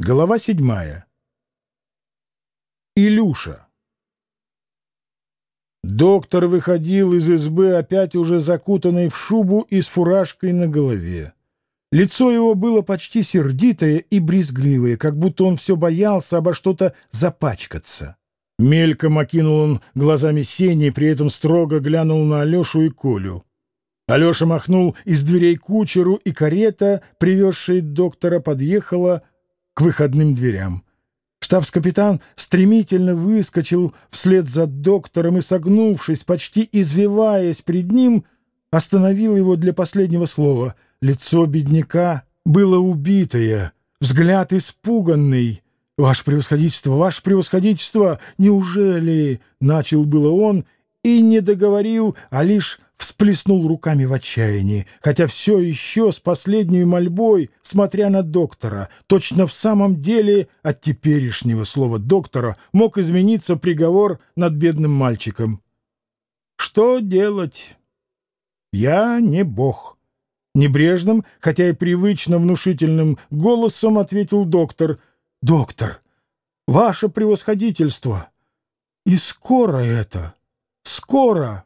Глава седьмая. Илюша. Доктор выходил из избы, опять уже закутанный в шубу и с фуражкой на голове. Лицо его было почти сердитое и брезгливое, как будто он все боялся обо что-то запачкаться. Мельком окинул он глазами сени, при этом строго глянул на Алешу и Колю. Алеша махнул из дверей кучеру, и карета, привезшая доктора, подъехала к выходным дверям. Штабс-капитан стремительно выскочил вслед за доктором и, согнувшись, почти извиваясь пред ним, остановил его для последнего слова. Лицо бедняка было убитое, взгляд испуганный. «Ваше превосходительство, ваше превосходительство! Неужели?» — начал было он и не договорил, а лишь всплеснул руками в отчаянии, хотя все еще с последней мольбой, смотря на доктора, точно в самом деле от теперешнего слова доктора мог измениться приговор над бедным мальчиком. Что делать? Я не бог. Небрежным, хотя и привычно внушительным голосом ответил доктор. Доктор, ваше превосходительство. И скоро это, скоро.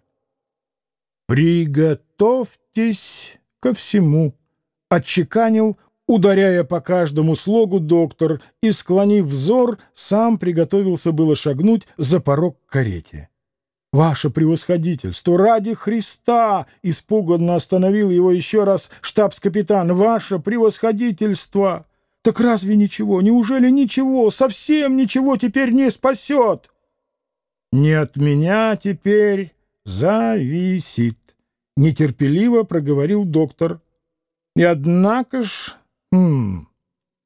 «Приготовьтесь ко всему», — отчеканил, ударяя по каждому слогу доктор, и, склонив взор, сам приготовился было шагнуть за порог карете. «Ваше превосходительство! Ради Христа!» — испуганно остановил его еще раз штабс-капитан. «Ваше превосходительство! Так разве ничего? Неужели ничего? Совсем ничего теперь не спасет?» «Не от меня теперь зависит», — нетерпеливо проговорил доктор. «И однако ж...» хм,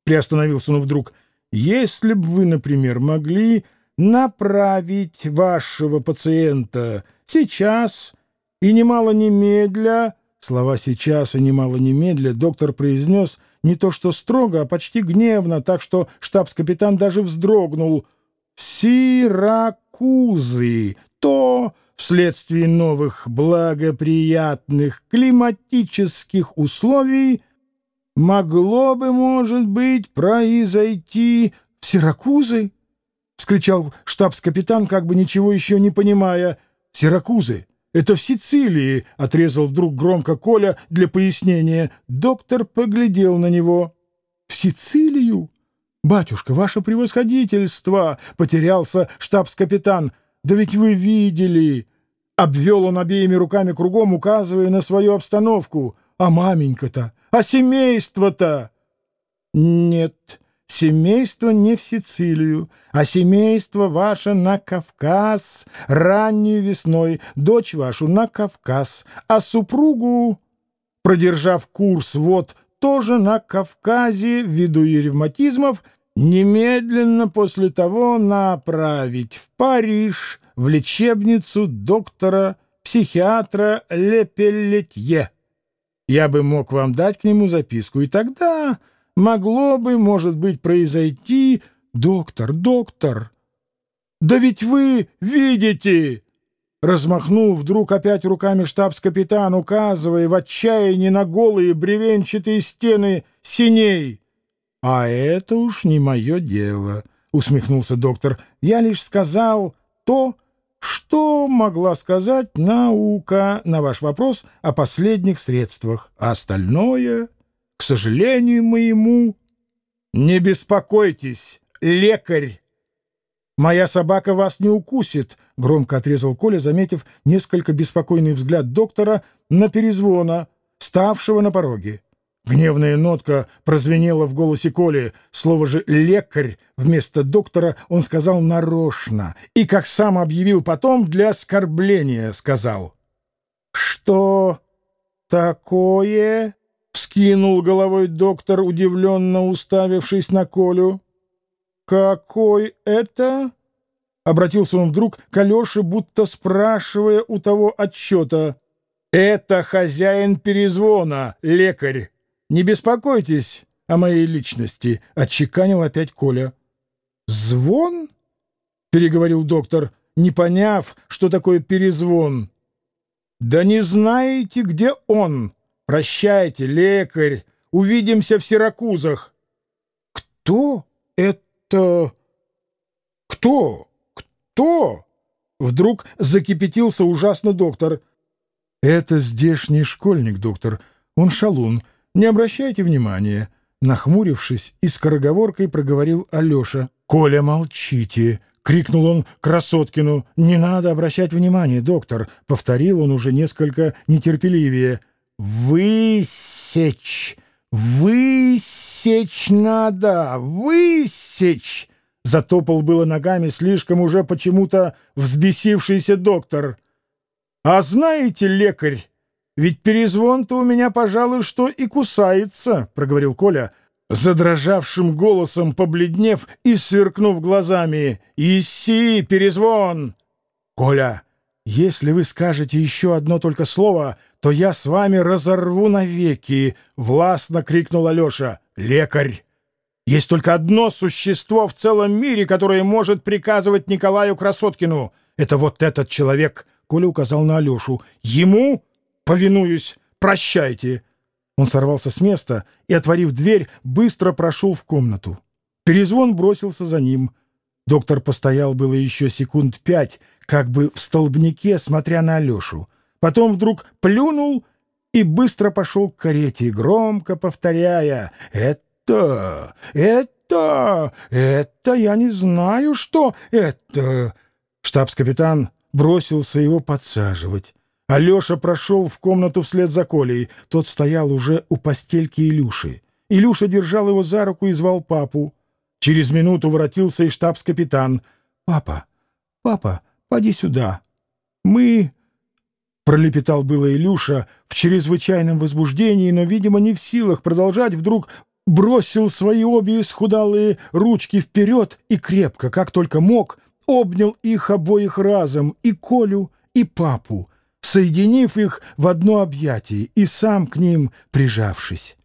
приостановился он вдруг. «Если бы вы, например, могли направить вашего пациента сейчас и немало немедля...» Слова «сейчас» и «немало немедля» доктор произнес не то что строго, а почти гневно, так что штабс-капитан даже вздрогнул. «Сиракузы! То...» вследствие новых благоприятных климатических условий могло бы, может быть, произойти в Сиракузы? — вскричал штабс-капитан, как бы ничего еще не понимая. — Сиракузы! Это в Сицилии! — отрезал вдруг громко Коля для пояснения. Доктор поглядел на него. — В Сицилию? — Батюшка, ваше превосходительство! — потерялся штабс-капитан — да ведь вы видели!» Обвел он обеими руками кругом, указывая на свою обстановку. «А маменька-то? А семейство-то?» «Нет, семейство не в Сицилию, а семейство ваше на Кавказ, раннюю весной, дочь вашу на Кавказ, а супругу, продержав курс вот тоже на Кавказе ввиду ее ревматизмов, немедленно после того направить в Париж в лечебницу доктора-психиатра Лепелетье. Я бы мог вам дать к нему записку, и тогда могло бы, может быть, произойти... Доктор, доктор! Да ведь вы видите! Размахнул вдруг опять руками штабс-капитан, указывая в отчаянии на голые бревенчатые стены синей. «А это уж не мое дело», — усмехнулся доктор. «Я лишь сказал то, что могла сказать наука на ваш вопрос о последних средствах, а остальное, к сожалению моему...» «Не беспокойтесь, лекарь!» «Моя собака вас не укусит», — громко отрезал Коля, заметив несколько беспокойный взгляд доктора на перезвона, ставшего на пороге. Гневная нотка прозвенела в голосе Коли. Слово же «лекарь» вместо доктора он сказал нарочно. И, как сам объявил потом, для оскорбления сказал. «Что такое?» — вскинул головой доктор, удивленно уставившись на Колю. «Какой это?» — обратился он вдруг к Алёше, будто спрашивая у того отчета. «Это хозяин перезвона, лекарь». «Не беспокойтесь о моей личности», — отчеканил опять Коля. «Звон?» — переговорил доктор, не поняв, что такое перезвон. «Да не знаете, где он? Прощайте, лекарь, увидимся в Сиракузах». «Кто?» это... Кто? Кто? Вдруг закипятился ужасно доктор. Это здешний школьник, доктор. Он шалун. Не обращайте внимания. Нахмурившись и скороговоркой проговорил Алеша. «Коля, молчите!» — крикнул он Красоткину. «Не надо обращать внимание, доктор!» — повторил он уже несколько нетерпеливее. «Высечь! Высечь надо! Высечь!» Затопал было ногами слишком уже почему-то взбесившийся доктор. «А знаете, лекарь, ведь перезвон-то у меня, пожалуй, что и кусается», — проговорил Коля, задрожавшим голосом побледнев и сверкнув глазами. «Иси, перезвон!» «Коля, если вы скажете еще одно только слово, то я с вами разорву навеки!» — властно крикнул Алеша. «Лекарь! Есть только одно существо в целом мире, которое может приказывать Николаю Красоткину. Это вот этот человек!» — Коля указал на Алешу. «Ему повинуюсь! Прощайте!» Он сорвался с места и, отворив дверь, быстро прошел в комнату. Перезвон бросился за ним. Доктор постоял было еще секунд пять, как бы в столбнике, смотря на Алешу. Потом вдруг плюнул и быстро пошел к карете, громко повторяя «Это! Это! Это! Я не знаю, что это!» Штабс-капитан бросился его подсаживать. Алеша прошел в комнату вслед за Колей. Тот стоял уже у постельки Илюши. Илюша держал его за руку и звал папу. Через минуту воротился и штабс-капитан. «Папа, папа, поди сюда. Мы...» Пролепетал было Илюша в чрезвычайном возбуждении, но, видимо, не в силах продолжать, вдруг бросил свои обе исхудалые ручки вперед и крепко, как только мог, обнял их обоих разом, и Колю, и папу, соединив их в одно объятие и сам к ним прижавшись.